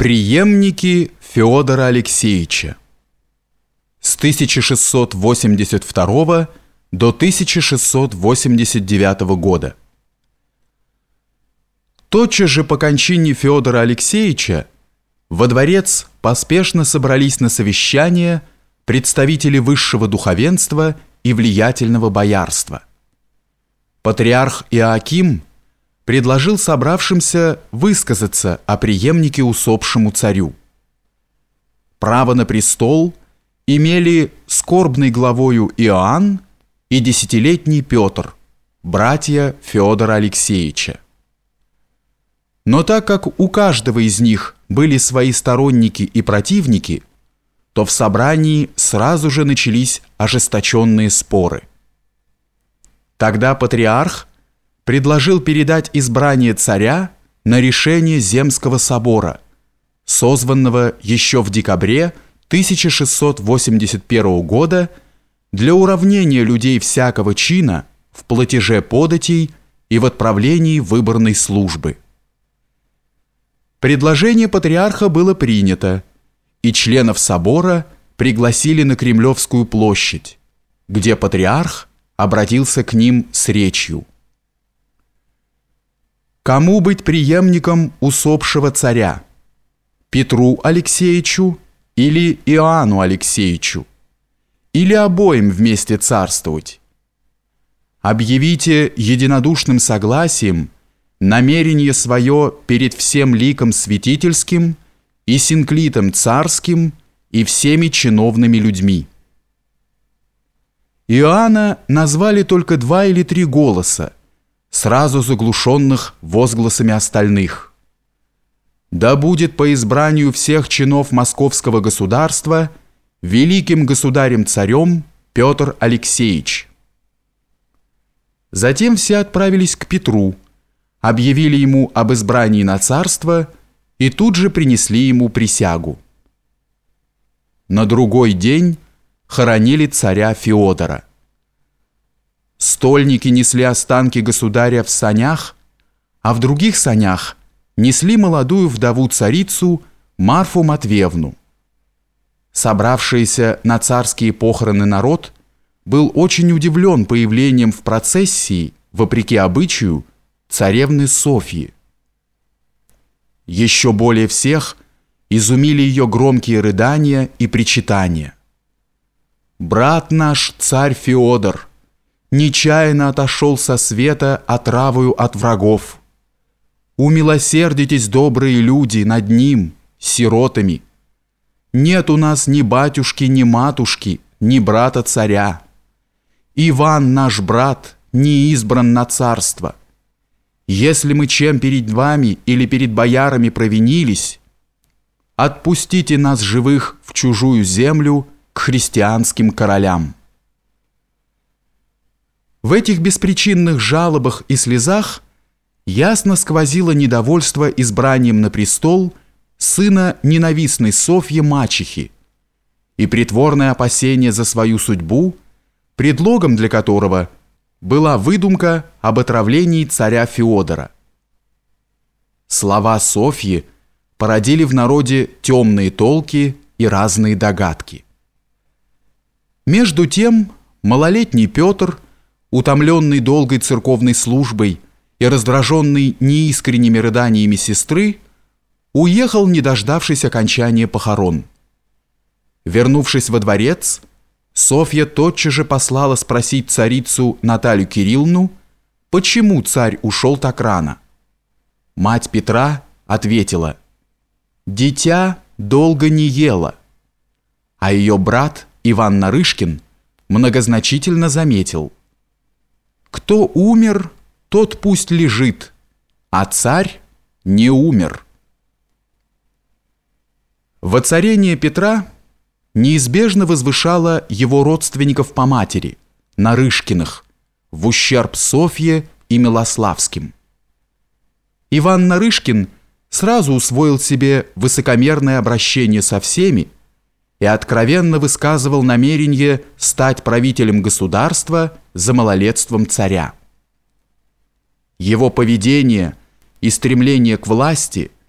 Приемники Федора Алексеевича с 1682 до 1689 года. Тотчас же по кончине Федора Алексеевича во дворец поспешно собрались на совещание представители высшего духовенства и влиятельного боярства. Патриарх Иоаким – предложил собравшимся высказаться о преемнике усопшему царю. Право на престол имели скорбный главою Иоанн и десятилетний Петр, братья Федора Алексеевича. Но так как у каждого из них были свои сторонники и противники, то в собрании сразу же начались ожесточенные споры. Тогда патриарх предложил передать избрание царя на решение Земского собора, созванного еще в декабре 1681 года для уравнения людей всякого чина в платеже податей и в отправлении выборной службы. Предложение патриарха было принято, и членов собора пригласили на Кремлевскую площадь, где патриарх обратился к ним с речью. Кому быть преемником усопшего царя? Петру Алексеевичу или Иоанну Алексеевичу? Или обоим вместе царствовать? Объявите единодушным согласием намерение свое перед всем ликом святительским и синклитом царским и всеми чиновными людьми. Иоанна назвали только два или три голоса, сразу заглушенных возгласами остальных. Да будет по избранию всех чинов московского государства великим государем-царем Петр Алексеевич. Затем все отправились к Петру, объявили ему об избрании на царство и тут же принесли ему присягу. На другой день хоронили царя Феодора. Стольники несли останки государя в санях, а в других санях несли молодую вдову-царицу Марфу Матвеевну. Собравшийся на царские похороны народ был очень удивлен появлением в процессии, вопреки обычаю, царевны Софьи. Еще более всех изумили ее громкие рыдания и причитания. «Брат наш, царь Феодор!» Нечаянно отошел со света отравою от врагов. Умилосердитесь, добрые люди, над ним, сиротами. Нет у нас ни батюшки, ни матушки, ни брата царя. Иван наш брат не избран на царство. Если мы чем перед вами или перед боярами провинились, отпустите нас живых в чужую землю к христианским королям». В этих беспричинных жалобах и слезах ясно сквозило недовольство избранием на престол сына ненавистной Софьи мачехи и притворное опасение за свою судьбу, предлогом для которого была выдумка об отравлении царя Феодора. Слова Софьи породили в народе темные толки и разные догадки. Между тем малолетний Петр – утомленный долгой церковной службой и раздраженный неискренними рыданиями сестры, уехал, не дождавшись окончания похорон. Вернувшись во дворец, Софья тотчас же послала спросить царицу Наталью Кирилловну, почему царь ушел так рано. Мать Петра ответила, «Дитя долго не ела». А ее брат Иван Нарышкин многозначительно заметил – кто умер, тот пусть лежит, а царь не умер. Воцарение Петра неизбежно возвышало его родственников по матери, Нарышкиных, в ущерб Софье и Милославским. Иван Нарышкин сразу усвоил себе высокомерное обращение со всеми и откровенно высказывал намерение стать правителем государства за малолетством царя. Его поведение и стремление к власти –